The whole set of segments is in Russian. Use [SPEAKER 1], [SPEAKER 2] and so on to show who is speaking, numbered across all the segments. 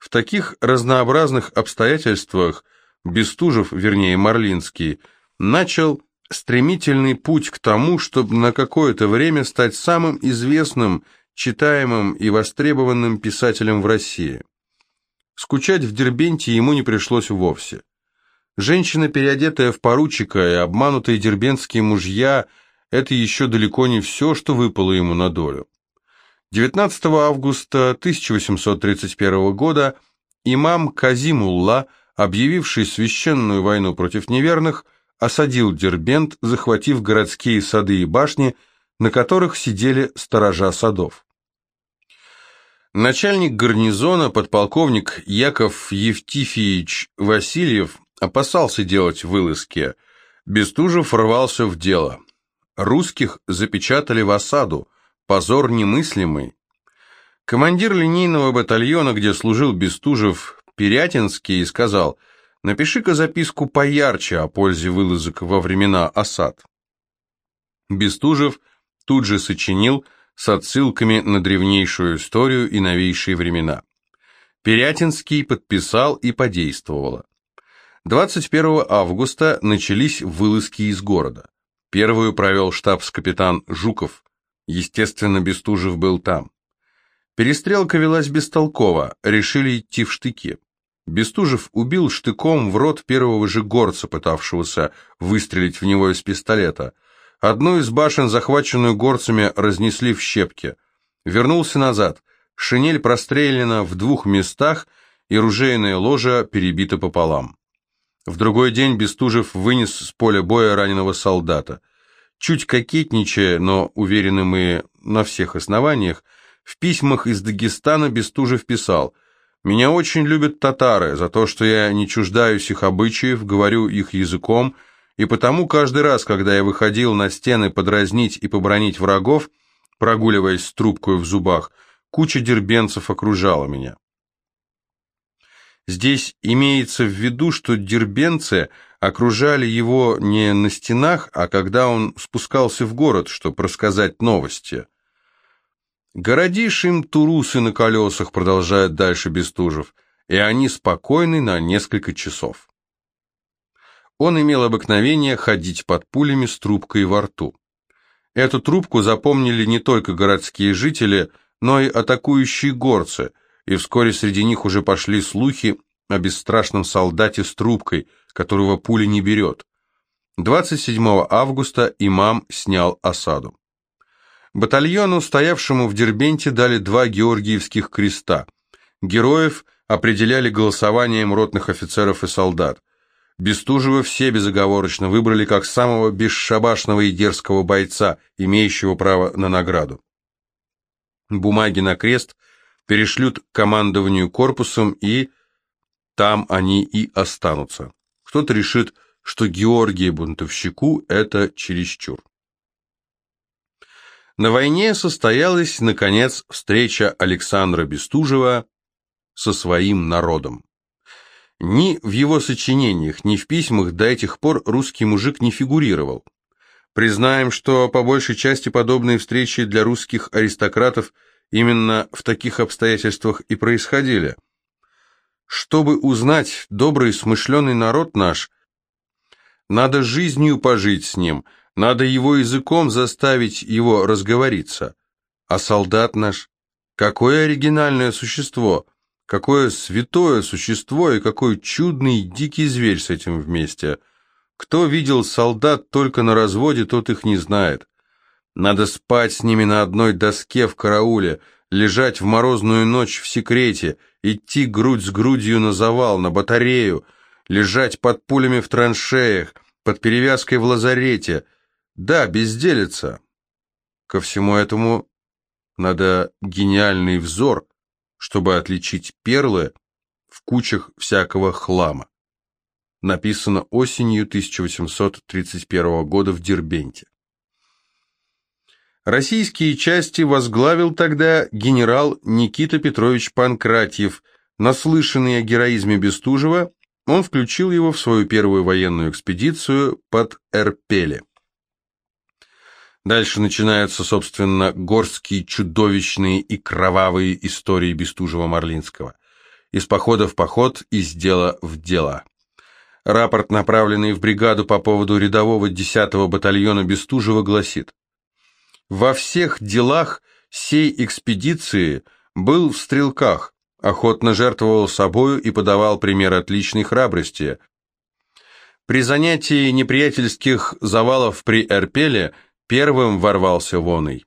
[SPEAKER 1] В таких разнообразных обстоятельствах Бестужев, вернее Марлинский, начал стремительный путь к тому, чтобы на какое-то время стать самым известным, читаемым и востребованным писателем в России. Скучать в Дербенте ему не пришлось вовсе. Женщина, переодетая в поручика, и обманутые дербентские мужья – это еще далеко не все, что выпало ему на долю. 19 августа 1831 года имам Казимулла, объявивший священную войну против неверных, осадил Дербент, захватив городские сады и башни, на которых сидели сторожа садов. Начальник гарнизона, подполковник Яков Евтифиевич Васильев, опасался делать вылазки. Бестужев рвался в дело. Русских запечатали в осаду, позор немыслимый. Командир линейного батальона, где служил Бестужев, Перятинский, сказал, «Напиши-ка записку поярче о пользе вылазок во времена осад». Бестужев тут же сочинил с отсылками на древнейшую историю и новейшие времена. Перятинский подписал и подействовало. 21 августа начались вылазки из города. Первую провел штабс-капитан Жуков, Естественно, Бестужев был там. Перестрелка велась бестолково, решили идти в штыки. Бестужев убил штыком в рот первого же горца, пытавшегося выстрелить в него из пистолета. Одну из башен, захваченную горцами, разнесли в щепки. Вернулся назад. Шинель прострелена в двух местах, и ружейная ложа перебита пополам. В другой день Бестужев вынес с поля боя раненого солдата. Чуть кокетничая, но уверены мы на всех основаниях, в письмах из Дагестана Бестужев писал «Меня очень любят татары за то, что я не чуждаюсь их обычаев, говорю их языком, и потому каждый раз, когда я выходил на стены подразнить и побронить врагов, прогуливаясь с трубкой в зубах, куча дербенцев окружала меня». Здесь имеется в виду, что дербенцы – окружали его не на стенах, а когда он спускался в город, чтобы рассказать новости. «Городишь им турусы на колесах», — продолжает дальше Бестужев, «и они спокойны на несколько часов». Он имел обыкновение ходить под пулями с трубкой во рту. Эту трубку запомнили не только городские жители, но и атакующие горцы, и вскоре среди них уже пошли слухи о бесстрашном солдате с трубкой, которого пуля не берет. 27 августа имам снял осаду. Батальону, стоявшему в Дербенте, дали два георгиевских креста. Героев определяли голосованием ротных офицеров и солдат. Бестужева все безоговорочно выбрали как самого бесшабашного и дерзкого бойца, имеющего право на награду. Бумаги на крест перешлют командованию корпусом и там они и останутся. Кто-то решит, что Георгия Бунтовщику это чересчур. На войне состоялась, наконец, встреча Александра Бестужева со своим народом. Ни в его сочинениях, ни в письмах до этих пор русский мужик не фигурировал. Признаем, что по большей части подобные встречи для русских аристократов именно в таких обстоятельствах и происходили – чтобы узнать добрый смышленый народ наш, надо жизнью пожить с ним, надо его языком заставить его разговориться. А солдат наш, какое оригинальное существо, какое святое существо и какой чудный дикий зверь с этим вместе. Кто видел солдат только на разводе, тот их не знает. Надо спать с ними на одной доске в карауле, лежать в морозную ночь в секрете – идти грудь с грудью на завал, на батарею, лежать под пулями в траншеях, под перевязкой в лазарете. Да, безделица. Ко всему этому надо гениальный взор, чтобы отличить перлы в кучах всякого хлама. Написано осенью 1831 года в Дербенте. Российские части возглавил тогда генерал Никита Петрович Панкратьев. Наслышанный о героизме Бестужева, он включил его в свою первую военную экспедицию под Эрпеле. Дальше начинаются, собственно, горские, чудовищные и кровавые истории Бестужева-Марлинского. из похода в поход, из дела в дело. Рапорт, направленный в бригаду по поводу рядового 10-го батальона Бестужева, гласит «Во всех делах сей экспедиции был в стрелках, охотно жертвовал собою и подавал пример отличной храбрости. При занятии неприятельских завалов при Эрпеле первым ворвался воной.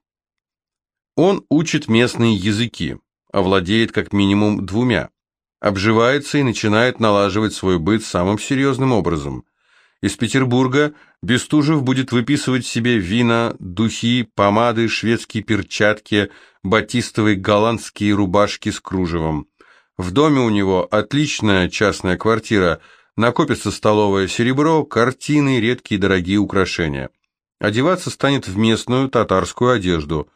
[SPEAKER 1] Он учит местные языки, овладеет как минимум двумя обживается и начинает налаживать свой быт самым серьезным образом. Из Петербурга Бестужев будет выписывать себе вина, духи, помады, шведские перчатки, батистовые голландские рубашки с кружевом. В доме у него отличная частная квартира, накопится столовое серебро, картины, редкие дорогие украшения. Одеваться станет в местную татарскую одежду.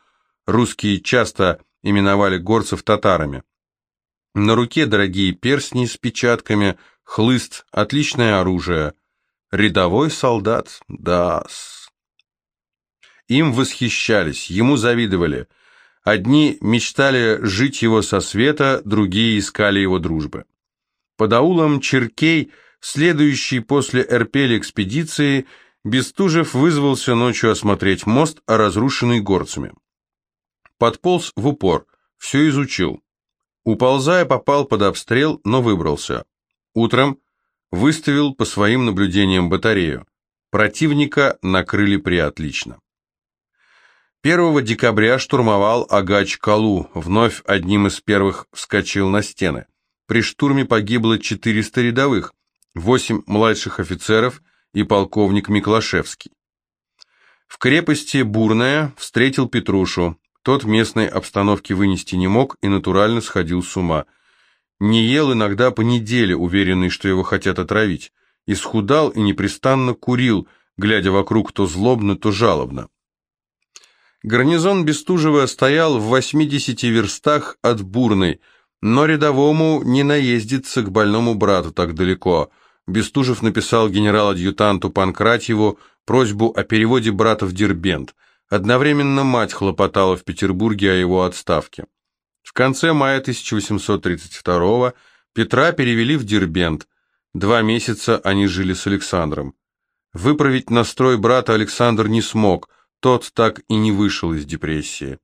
[SPEAKER 1] Русские часто именовали горцев татарами. На руке дорогие перстни с печатками, хлыст, отличное оружие. Рядовой солдат, да -с. Им восхищались, ему завидовали. Одни мечтали жить его со света, другие искали его дружбы. Под аулом Черкей, следующий после Эрпеля экспедиции, Бестужев вызвался ночью осмотреть мост, разрушенный горцами. Подполз в упор, все изучил. Уползая, попал под обстрел, но выбрался. Утром выставил по своим наблюдениям батарею. Противника накрыли приотлично. 1 декабря штурмовал Агач-Калу, вновь одним из первых вскочил на стены. При штурме погибло 400 рядовых, 8 младших офицеров и полковник Миклашевский. В крепости Бурная встретил Петрушу, тот местной обстановки вынести не мог и натурально сходил с ума. Не ел иногда по неделе, уверенный, что его хотят отравить. Исхудал и непрестанно курил, глядя вокруг то злобно, то жалобно. Гарнизон Бестужева стоял в 80 верстах от Бурной, но рядовому не наездиться к больному брату так далеко. Бестужев написал генерал-адъютанту Панкратьеву просьбу о переводе брата в Дербент – Одновременно мать хлопотала в Петербурге о его отставке. В конце мая 1832 Петра перевели в Дербент. Два месяца они жили с Александром. Выправить настрой брата Александр не смог, тот так и не вышел из депрессии.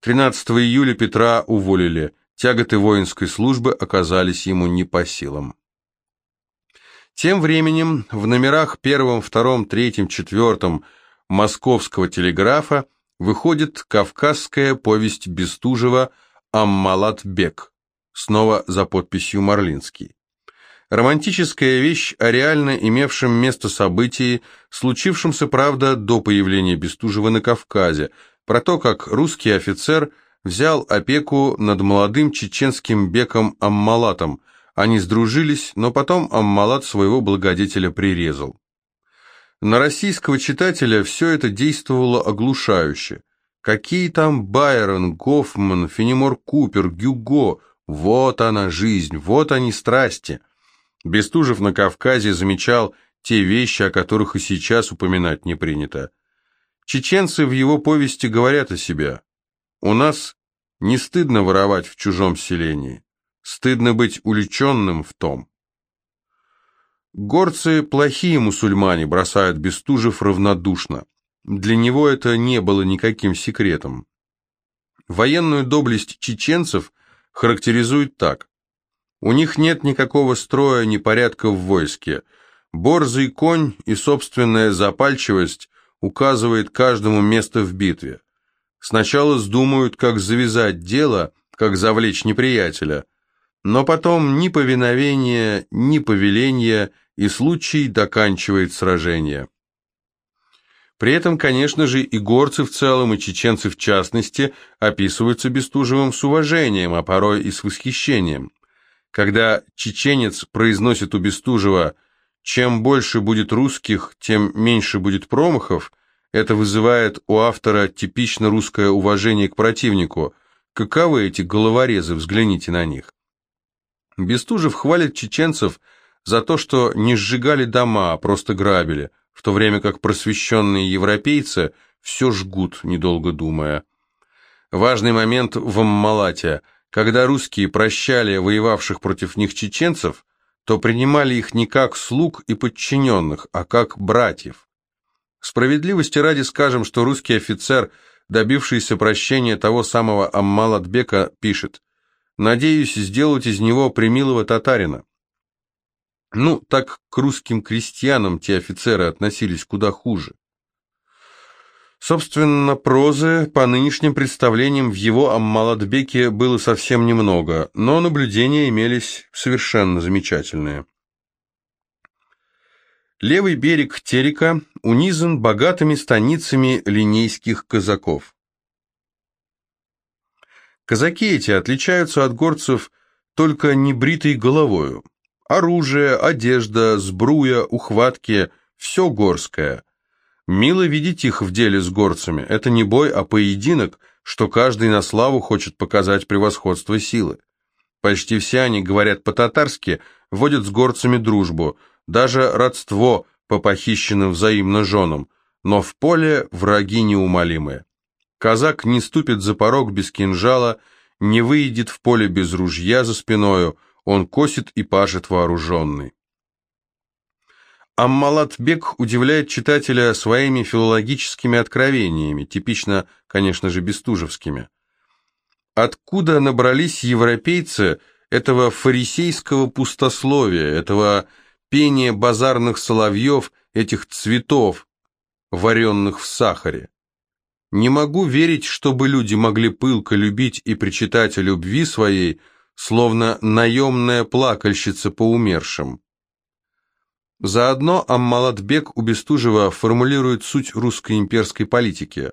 [SPEAKER 1] 13 июля Петра уволили, тяготы воинской службы оказались ему не по силам. Тем временем в номерах первом, втором, третьем, четвертом – московского телеграфа выходит кавказская повесть Бестужева «Аммалат-бек», снова за подписью Марлинский. Романтическая вещь о реально имевшем место событии, случившемся, правда, до появления Бестужева на Кавказе, про то, как русский офицер взял опеку над молодым чеченским беком Аммалатом. Они сдружились, но потом Аммалат своего благодетеля прирезал. На российского читателя все это действовало оглушающе. Какие там Байрон, Гофман, Фенемор Купер, Гюго, вот она жизнь, вот они страсти. Бестужев на Кавказе замечал те вещи, о которых и сейчас упоминать не принято. Чеченцы в его повести говорят о себе. У нас не стыдно воровать в чужом селении, стыдно быть уличенным в том. Горцы плохие мусульмане, бросают Бестужев равнодушно. Для него это не было никаким секретом. Военную доблесть чеченцев характеризует так. У них нет никакого строя, ни порядка в войске. Борзый конь и собственная запальчивость указывает каждому место в битве. Сначала сдумают, как завязать дело, как завлечь неприятеля, но потом ни повиновения, ни повеления, и случай доканчивает сражение. При этом, конечно же, и горцы в целом, и чеченцы в частности описываются Бестужевым с уважением, а порой и с восхищением. Когда чеченец произносит у Бестужева «чем больше будет русских, тем меньше будет промахов», это вызывает у автора типично русское уважение к противнику. Каковы эти головорезы, взгляните на них. Бестужев хвалит чеченцев за то, что не сжигали дома, а просто грабили, в то время как просвещенные европейцы все жгут, недолго думая. Важный момент в Аммалате. Когда русские прощали воевавших против них чеченцев, то принимали их не как слуг и подчиненных, а как братьев. Справедливости ради скажем, что русский офицер, добившийся прощения того самого Аммалатбека, пишет «Надеюсь сделать из него примилого татарина». Ну, так к русским крестьянам те офицеры относились куда хуже. Собственно, прозы по нынешним представлениям в его Аммаладбеке было совсем немного, но наблюдения имелись совершенно замечательные. Левый берег Терека унизан богатыми станицами линейских казаков. Казаки эти отличаются от горцев только небритой головою. Оружие, одежда, сбруя, ухватки – все горское. Мило видеть их в деле с горцами. Это не бой, а поединок, что каждый на славу хочет показать превосходство силы. Почти все они говорят по-татарски, водят с горцами дружбу – даже родство по похищенным взаимно женам, но в поле враги неумолимые. Казак не ступит за порог без кинжала, не выйдет в поле без ружья за спиною, он косит и пашет вооруженный. Аммалатбек удивляет читателя своими филологическими откровениями, типично, конечно же, бестужевскими. Откуда набрались европейцы этого фарисейского пустословия, этого пение базарных соловьев, этих цветов, варенных в сахаре. Не могу верить, чтобы люди могли пылко любить и причитать о любви своей, словно наемная плакальщица по умершим. Заодно Аммалатбек у Бестужева формулирует суть русской имперской политики.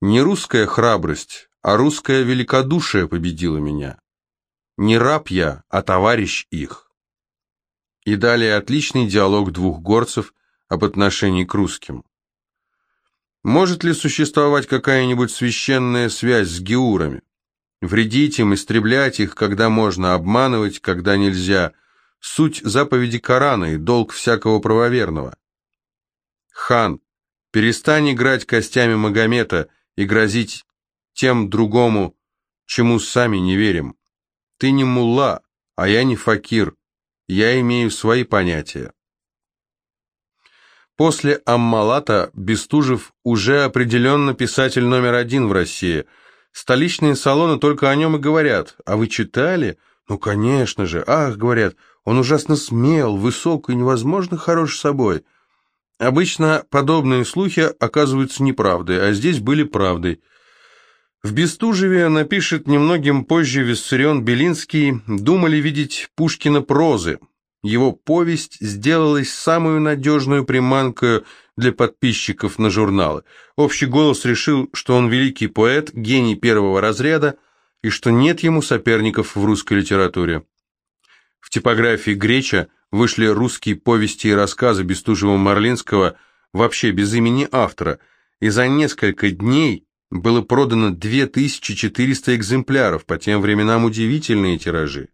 [SPEAKER 1] Не русская храбрость, а русское великодушие победило меня. Не раб я, а товарищ их. И далее отличный диалог двух горцев об отношении к русским. Может ли существовать какая-нибудь священная связь с геурами? Вредить им, истреблять их, когда можно, обманывать, когда нельзя. Суть заповеди Корана и долг всякого правоверного. Хан, перестань играть костями Магомета и грозить тем другому, чему сами не верим. Ты не мулла, а я не факир. Я имею свои понятия. После Аммалата Бестужев уже определенно писатель номер один в России. Столичные салоны только о нем и говорят. А вы читали? Ну, конечно же. Ах, говорят, он ужасно смел, высок и невозможно хорош собой. Обычно подобные слухи оказываются неправдой, а здесь были правдой. В Бестужеве напишет немногим позже Виссарион Белинский «Думали видеть Пушкина прозы». Его повесть сделалась самую надежную приманкой для подписчиков на журналы. Общий голос решил, что он великий поэт, гений первого разряда, и что нет ему соперников в русской литературе. В типографии Греча вышли русские повести и рассказы Бестужева-Марлинского вообще без имени автора, и за несколько дней было продано 2400 экземпляров, по тем временам удивительные тиражи.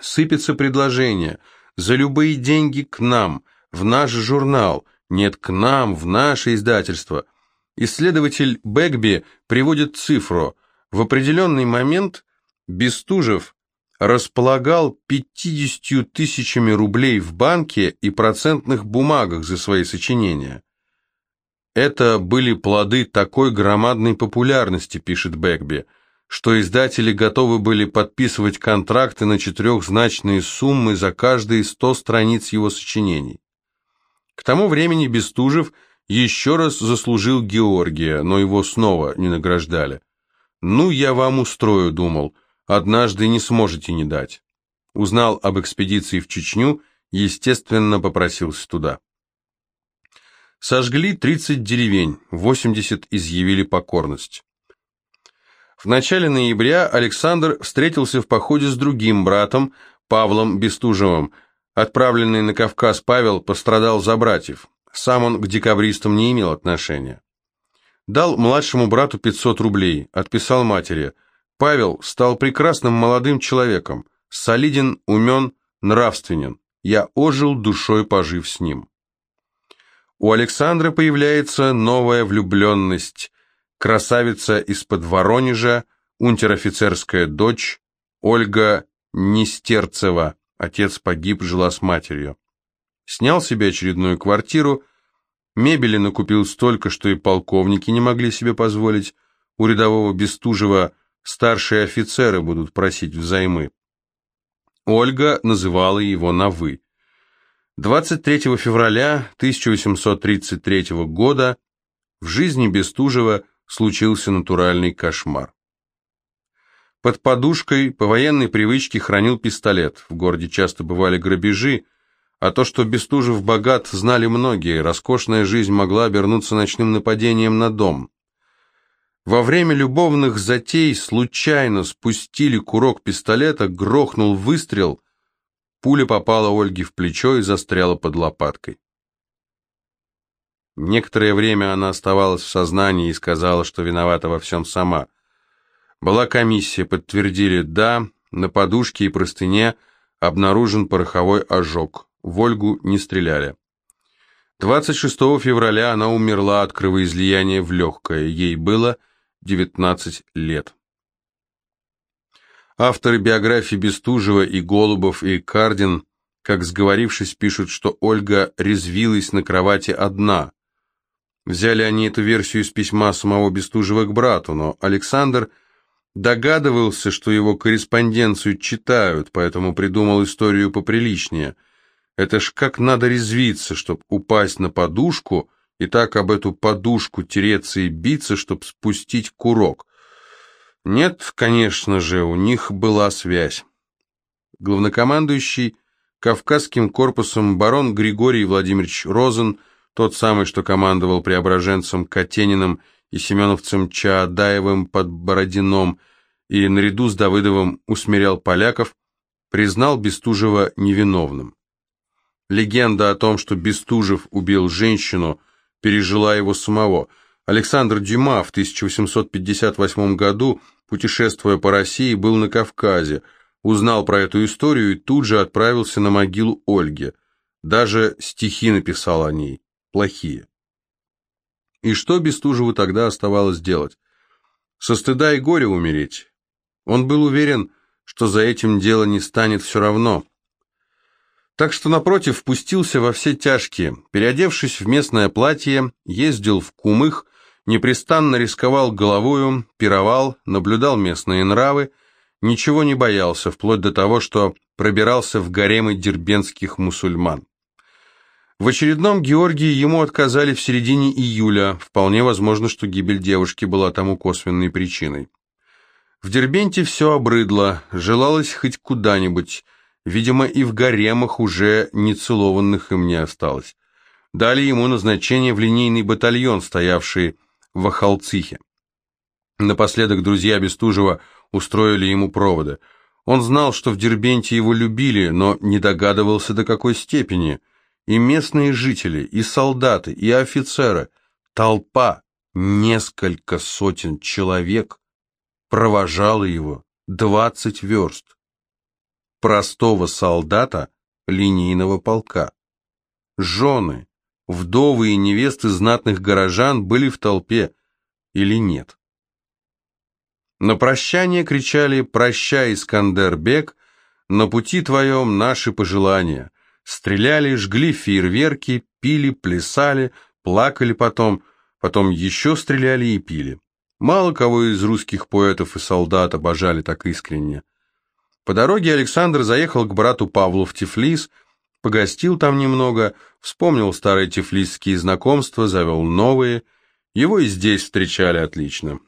[SPEAKER 1] Сыпется предложение за любые деньги к нам, в наш журнал, нет, к нам, в наше издательство. Исследователь Бэгби приводит цифру. В определенный момент Бестужев располагал 50 тысячами рублей в банке и процентных бумагах за свои сочинения. Это были плоды такой громадной популярности, пишет Бэкби, что издатели готовы были подписывать контракты на четырехзначные суммы за каждые сто страниц его сочинений. К тому времени Бестужев еще раз заслужил Георгия, но его снова не награждали. «Ну, я вам устрою», — думал, — «однажды не сможете не дать». Узнал об экспедиции в Чечню, естественно, попросился туда. Сожгли 30 деревень, 80 изъявили покорность. В начале ноября Александр встретился в походе с другим братом, Павлом Бестужевым. Отправленный на Кавказ Павел пострадал за братьев. Сам он к декабристам не имел отношения. Дал младшему брату 500 рублей, отписал матери. Павел стал прекрасным молодым человеком, солиден, умен, нравственен. Я ожил душой, пожив с ним. У Александра появляется новая влюбленность. Красавица из-под Воронежа, унтер-офицерская дочь, Ольга Нестерцева, отец погиб, жила с матерью. Снял себе очередную квартиру, мебели накупил столько, что и полковники не могли себе позволить, у рядового Бестужева старшие офицеры будут просить взаймы. Ольга называла его на «вы». 23 февраля 1833 года в жизни Бестужева случился натуральный кошмар. Под подушкой по военной привычке хранил пистолет. В городе часто бывали грабежи, а то, что Бестужев богат, знали многие. Роскошная жизнь могла обернуться ночным нападением на дом. Во время любовных затей случайно спустили курок пистолета, грохнул выстрел, пуля попала Ольге в плечо и застряла под лопаткой. Некоторое время она оставалась в сознании и сказала, что виновата во всем сама. Была комиссия, подтвердили «да», на подушке и простыне обнаружен пороховой ожог. В Ольгу не стреляли. 26 февраля она умерла от кровоизлияния в легкое. Ей было 19 лет. Авторы биографий Бестужева и Голубов и Кардин, как сговорившись, пишут, что Ольга резвилась на кровати одна. Взяли они эту версию из письма самого Бестужева к брату, но Александр догадывался, что его корреспонденцию читают, поэтому придумал историю поприличнее. Это ж как надо резвиться, чтоб упасть на подушку и так об эту подушку тереться и биться, чтоб спустить курок. Нет, конечно же, у них была связь. Главнокомандующий Кавказским корпусом барон Григорий Владимирович Розен – тот самый, что командовал преображенцем Катениным и семеновцем Чаадаевым под Бородином и наряду с Давыдовым усмирял поляков, признал Бестужева невиновным. Легенда о том, что Бестужев убил женщину, пережила его самого. Александр Дюма в 1858 году, путешествуя по России, был на Кавказе, узнал про эту историю и тут же отправился на могилу Ольги. Даже стихи написал о ней плохие. И что Бестужеву тогда оставалось делать? Со стыда и горя умереть. Он был уверен, что за этим дело не станет все равно. Так что, напротив, впустился во все тяжкие. Переодевшись в местное платье, ездил в Кумых, непрестанно рисковал головою, пировал, наблюдал местные нравы, ничего не боялся, вплоть до того, что пробирался в гаремы дербенских мусульман. В очередном Георгии ему отказали в середине июля. Вполне возможно, что гибель девушки была тому косвенной причиной. В Дербенте все обрыдло, желалось хоть куда-нибудь. Видимо, и в гаремах уже нецелованных им не осталось. Дали ему назначение в линейный батальон, стоявший в Ахалцихе. Напоследок друзья Бестужева устроили ему проводы. Он знал, что в Дербенте его любили, но не догадывался до какой степени – и местные жители, и солдаты, и офицеры, толпа, несколько сотен человек, провожала его двадцать верст. Простого солдата линейного полка. Жены, вдовы и невесты знатных горожан были в толпе или нет. На прощание кричали «Прощай, Искандербек, на пути твоем наши пожелания». Стреляли, жгли фейерверки, пили, плясали, плакали потом, потом еще стреляли и пили. Мало кого из русских поэтов и солдат обожали так искренне. По дороге Александр заехал к брату Павлу в Тифлис, погостил там немного, вспомнил старые тифлисские знакомства, завел новые. Его и здесь встречали отлично.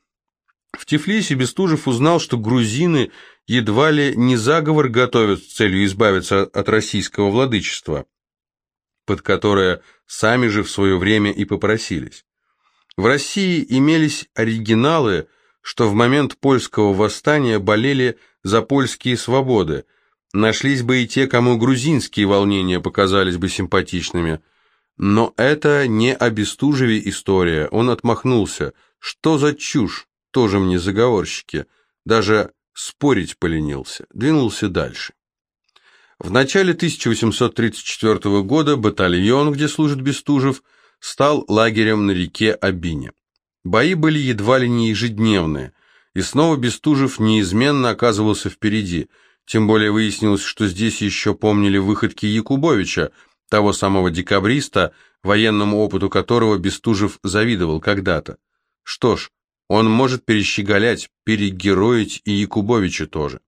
[SPEAKER 1] В Тифлисе Бестужев узнал, что грузины едва ли не заговор готовят с целью избавиться от российского владычества, под которое сами же в свое время и попросились. В России имелись оригиналы, что в момент польского восстания болели за польские свободы, нашлись бы и те, кому грузинские волнения показались бы симпатичными. Но это не о Бестужеве история, он отмахнулся. Что за чушь? Тоже мне заговорщики, даже спорить поленился, двинулся дальше. В начале 1834 года батальон, где служит Бестужев, стал лагерем на реке Абине. Бои были едва ли не ежедневные. и снова Бестужев неизменно оказывался впереди, тем более выяснилось, что здесь еще помнили выходки Якубовича, того самого декабриста, военному опыту которого Бестужев завидовал когда-то. Что ж, он может перещеголять, перегероить и Якубовича тоже.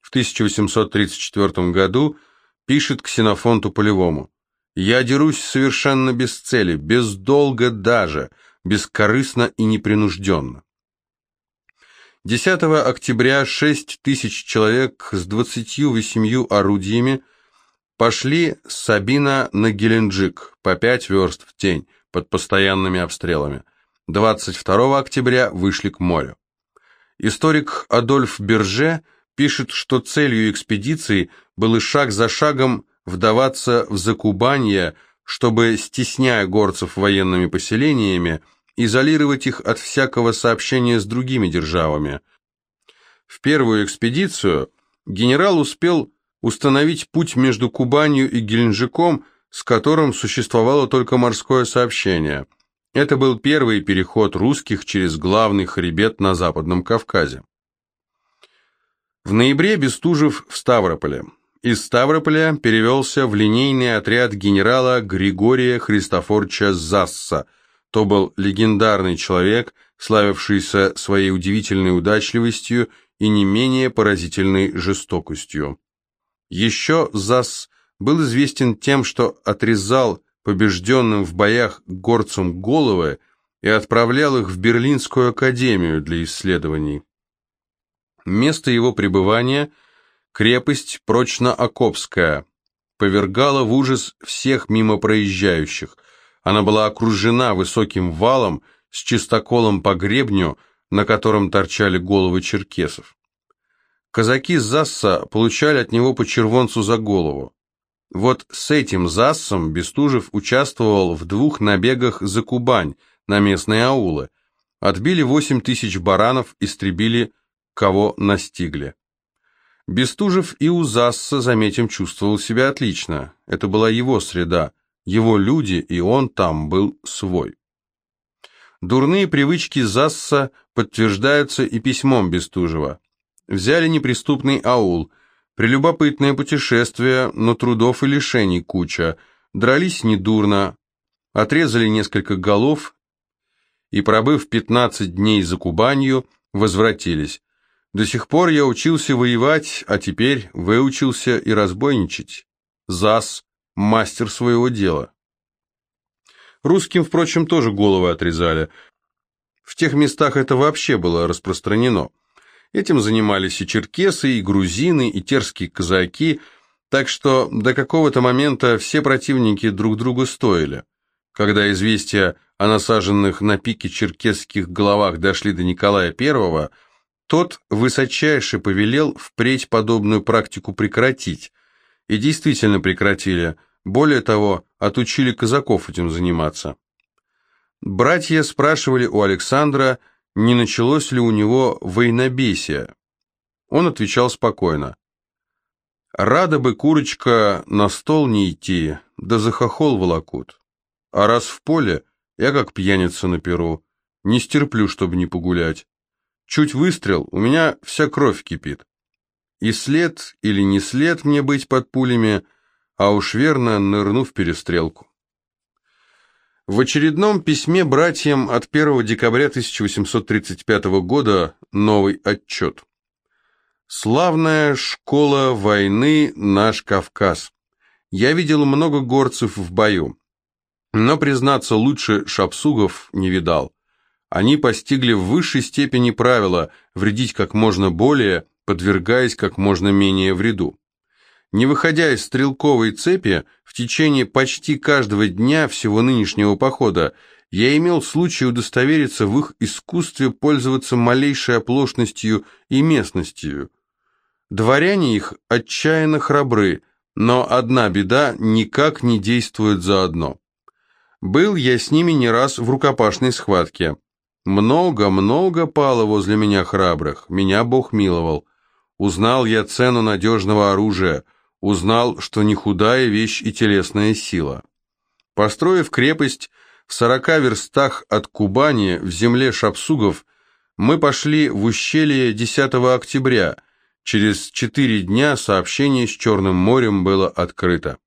[SPEAKER 1] В 1834 году пишет Ксенофонту Полевому «Я дерусь совершенно без цели, без долга даже, бескорыстно и непринужденно». 10 октября 6 тысяч человек с 28 орудиями пошли с Сабина на Геленджик по 5 верст в тень под постоянными обстрелами. 22 октября вышли к морю. Историк Адольф Берже пишет, что целью экспедиции было шаг за шагом вдаваться в закубанье, чтобы, стесняя горцев военными поселениями, изолировать их от всякого сообщения с другими державами. В первую экспедицию генерал успел установить путь между Кубанью и Геленджиком, с которым существовало только морское сообщение – это был первый переход русских через главный хребет на Западном Кавказе. В ноябре Бестужев в Ставрополе. Из Ставрополя перевелся в линейный отряд генерала Григория Христофорча Засса. То был легендарный человек, славившийся своей удивительной удачливостью и не менее поразительной жестокостью. Еще Засс был известен тем, что отрезал побежденным в боях горцам головы и отправлял их в Берлинскую академию для исследований. Место его пребывания – крепость Прочно-Окопская, повергала в ужас всех мимо проезжающих. Она была окружена высоким валом с чистоколом по гребню, на котором торчали головы черкесов. Казаки Засса получали от него по червонцу за голову. Вот с этим ЗАСом Бестужев участвовал в двух набегах за Кубань на местные аулы. Отбили 8 тысяч баранов, истребили, кого настигли. Бестужев и у ЗАСа, заметим, чувствовал себя отлично. Это была его среда, его люди, и он там был свой. Дурные привычки ЗАСа подтверждаются и письмом Бестужева. Взяли неприступный аул – Прелюбопытное путешествие, но трудов и лишений куча. Дрались недурно, отрезали несколько голов и, пробыв 15 дней за Кубанью, возвратились. До сих пор я учился воевать, а теперь выучился и разбойничать. ЗАС – мастер своего дела. Русским, впрочем, тоже головы отрезали. В тех местах это вообще было распространено. Этим занимались и черкесы, и грузины, и терские казаки, так что до какого-то момента все противники друг другу стоили. Когда известия о насаженных на пике черкесских головах дошли до Николая I, тот высочайше повелел впредь подобную практику прекратить. И действительно прекратили. Более того, отучили казаков этим заниматься. Братья спрашивали у Александра, не началось ли у него войнобесие. Он отвечал спокойно. «Рада бы, курочка, на стол не идти, да за хохол волокут. А раз в поле, я как пьяница на перу, не стерплю, чтобы не погулять. Чуть выстрел, у меня вся кровь кипит. И след или не след мне быть под пулями, а уж верно нырну в перестрелку». В очередном письме братьям от 1 декабря 1835 года новый отчет. «Славная школа войны наш Кавказ. Я видел много горцев в бою, но, признаться, лучше шапсугов не видал. Они постигли в высшей степени правила вредить как можно более, подвергаясь как можно менее вреду. Не выходя из стрелковой цепи, в течение почти каждого дня всего нынешнего похода я имел случай удостовериться в их искусстве пользоваться малейшей оплошностью и местностью. Дворяне их отчаянно храбры, но одна беда никак не действует заодно. Был я с ними не раз в рукопашной схватке. Много-много пало возле меня храбрых, меня Бог миловал. Узнал я цену надежного оружия — узнал, что не худая вещь и телесная сила. Построив крепость в сорока верстах от Кубани в земле шапсугов, Мы пошли в ущелье 10 октября. Через четыре дня сообщение с Черным морем было открыто.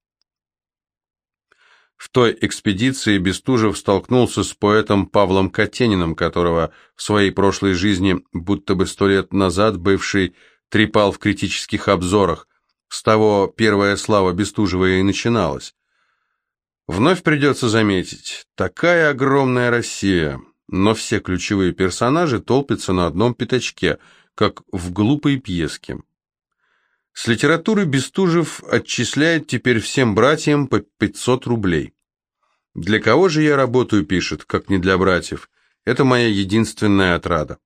[SPEAKER 1] В той экспедиции Бестужев столкнулся с поэтом Павлом Катениным, которого в своей прошлой жизни, будто бы сто лет назад бывший, трепал в критических обзорах. С того первая слава Бестужева и начиналась. Вновь придется заметить, такая огромная Россия, но все ключевые персонажи толпятся на одном пятачке, как в глупой пьеске. С литературы Бестужев отчисляет теперь всем братьям по 500 рублей. «Для кого же я работаю?» пишет, как не для братьев. Это моя единственная отрада.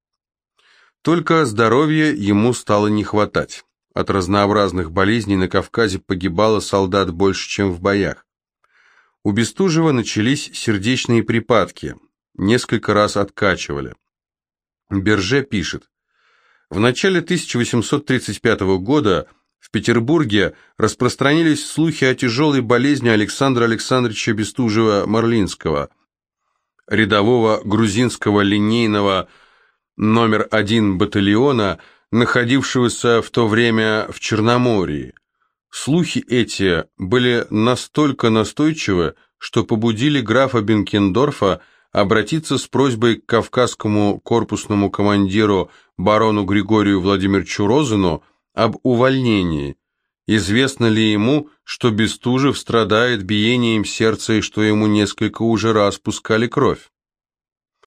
[SPEAKER 1] Только здоровья ему стало не хватать. От разнообразных болезней на Кавказе погибало солдат больше, чем в боях. У Бестужева начались сердечные припадки, несколько раз откачивали. Берже пишет, в начале 1835 года в Петербурге распространились слухи о тяжелой болезни Александра Александровича Бестужева-Марлинского, рядового грузинского линейного номер один батальона, находившегося в то время в Черноморье. Слухи эти были настолько настойчивы, что побудили графа Бенкендорфа обратиться с просьбой к кавказскому корпусному командиру барону Григорию Владимировичу Розыну об увольнении. Известно ли ему, что Бестужев страдает биением сердца и что ему несколько уже раз пускали кровь?